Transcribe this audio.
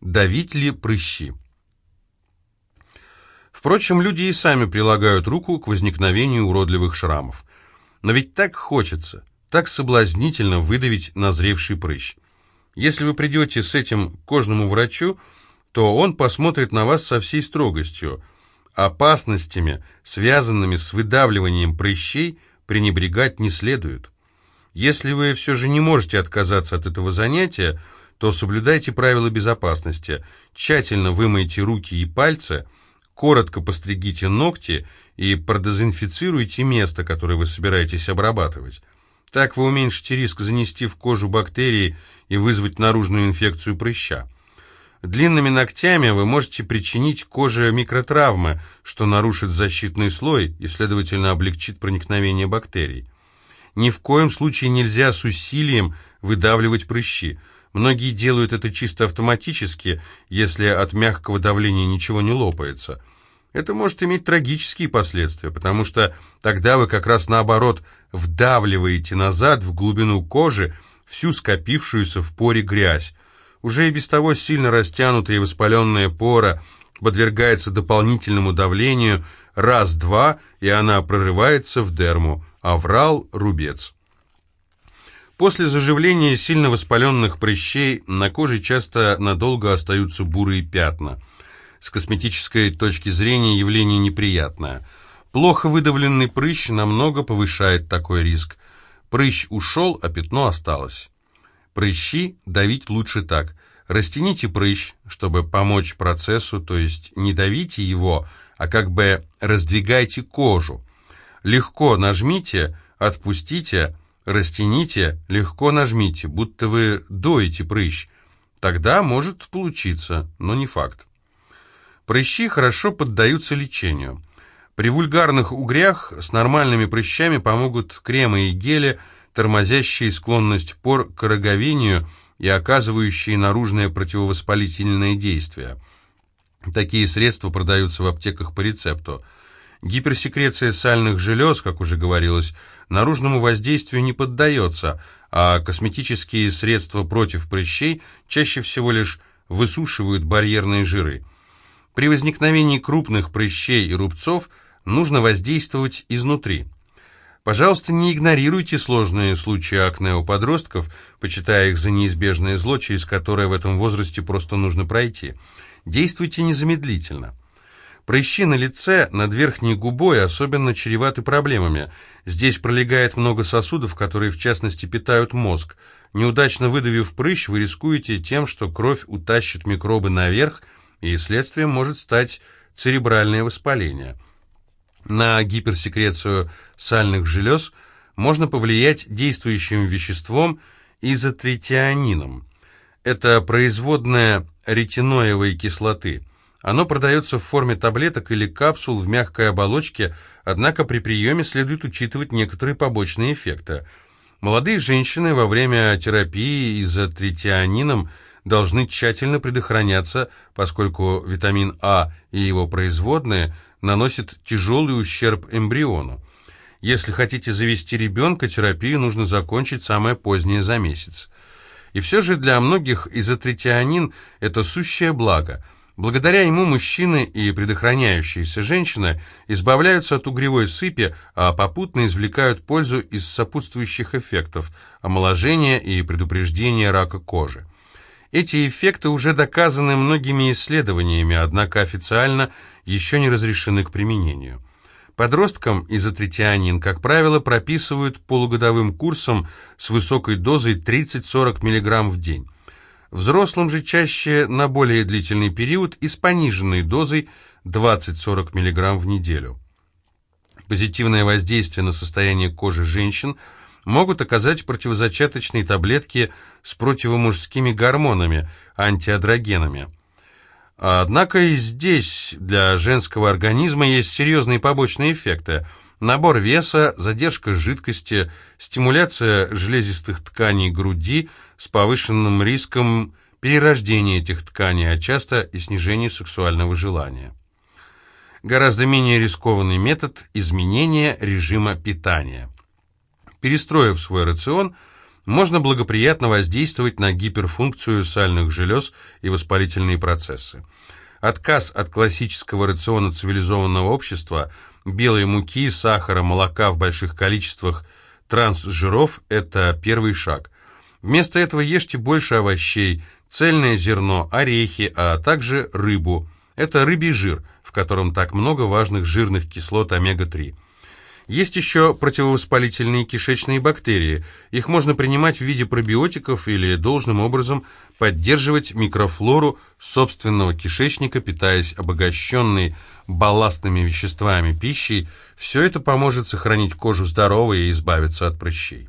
Давить ли прыщи? Впрочем, люди и сами прилагают руку к возникновению уродливых шрамов. Но ведь так хочется, так соблазнительно выдавить назревший прыщ. Если вы придете с этим к кожному врачу, то он посмотрит на вас со всей строгостью. Опасностями, связанными с выдавливанием прыщей, пренебрегать не следует. Если вы все же не можете отказаться от этого занятия, то соблюдайте правила безопасности, тщательно вымойте руки и пальцы, коротко постригите ногти и продезинфицируйте место, которое вы собираетесь обрабатывать. Так вы уменьшите риск занести в кожу бактерии и вызвать наружную инфекцию прыща. Длинными ногтями вы можете причинить коже микротравмы, что нарушит защитный слой и, следовательно, облегчит проникновение бактерий. Ни в коем случае нельзя с усилием выдавливать прыщи. Многие делают это чисто автоматически, если от мягкого давления ничего не лопается. Это может иметь трагические последствия, потому что тогда вы как раз наоборот вдавливаете назад в глубину кожи всю скопившуюся в поре грязь. Уже и без того сильно растянутая и воспаленная пора подвергается дополнительному давлению раз-два, и она прорывается в дерму, аврал, рубец. После заживления сильно воспаленных прыщей на коже часто надолго остаются бурые пятна. С косметической точки зрения явление неприятное. Плохо выдавленный прыщ намного повышает такой риск. Прыщ ушел, а пятно осталось. Прыщи давить лучше так. Растяните прыщ, чтобы помочь процессу, то есть не давите его, а как бы раздвигайте кожу. Легко нажмите, отпустите, Растяните, легко нажмите, будто вы доите прыщ. Тогда может получиться, но не факт. Прыщи хорошо поддаются лечению. При вульгарных угрях с нормальными прыщами помогут кремы и гели, тормозящие склонность пор к роговению и оказывающие наружное противовоспалительное действие. Такие средства продаются в аптеках по рецепту. Гиперсекреция сальных желез, как уже говорилось, наружному воздействию не поддается, а косметические средства против прыщей чаще всего лишь высушивают барьерные жиры. При возникновении крупных прыщей и рубцов нужно воздействовать изнутри. Пожалуйста, не игнорируйте сложные случаи акне у подростков, почитая их за неизбежное зло, через которое в этом возрасте просто нужно пройти. Действуйте незамедлительно. Прыщи на лице, над верхней губой особенно чреваты проблемами. Здесь пролегает много сосудов, которые в частности питают мозг. Неудачно выдавив прыщ, вы рискуете тем, что кровь утащит микробы наверх, и следствием может стать церебральное воспаление. На гиперсекрецию сальных желез можно повлиять действующим веществом изотретианином. Это производная ретиноевой кислоты – оно продается в форме таблеток или капсул в мягкой оболочке, однако при приеме следует учитывать некоторые побочные эффекты. Молодые женщины во время терапии изотретианином должны тщательно предохраняться, поскольку витамин А и его производные наносят тяжелый ущерб эмбриону. Если хотите завести ребенка, терапию нужно закончить самое позднее за месяц. И все же для многих изотретианин – это сущее благо – Благодаря ему мужчины и предохраняющиеся женщины избавляются от угревой сыпи, а попутно извлекают пользу из сопутствующих эффектов – омоложения и предупреждения рака кожи. Эти эффекты уже доказаны многими исследованиями, однако официально еще не разрешены к применению. Подросткам изотретианин, как правило, прописывают полугодовым курсом с высокой дозой 30-40 мг в день. Взрослым же чаще на более длительный период и с пониженной дозой 20-40 мг в неделю. Позитивное воздействие на состояние кожи женщин могут оказать противозачаточные таблетки с противомужскими гормонами, антиадрогенами. Однако и здесь для женского организма есть серьезные побочные эффекты – набор веса, задержка жидкости, стимуляция железистых тканей груди с повышенным риском перерождения этих тканей, а часто и снижение сексуального желания. Гораздо менее рискованный метод изменения режима питания. Перестроив свой рацион, можно благоприятно воздействовать на гиперфункцию сальных желез и воспалительные процессы. Отказ от классического рациона цивилизованного общества, белой муки, сахара, молока в больших количествах, трансжиров – это первый шаг. Вместо этого ешьте больше овощей, цельное зерно, орехи, а также рыбу. Это рыбий жир, в котором так много важных жирных кислот омега-3. Есть еще противовоспалительные кишечные бактерии. Их можно принимать в виде пробиотиков или должным образом поддерживать микрофлору собственного кишечника, питаясь обогащенной балластными веществами пищей. Все это поможет сохранить кожу здоровой и избавиться от прыщей.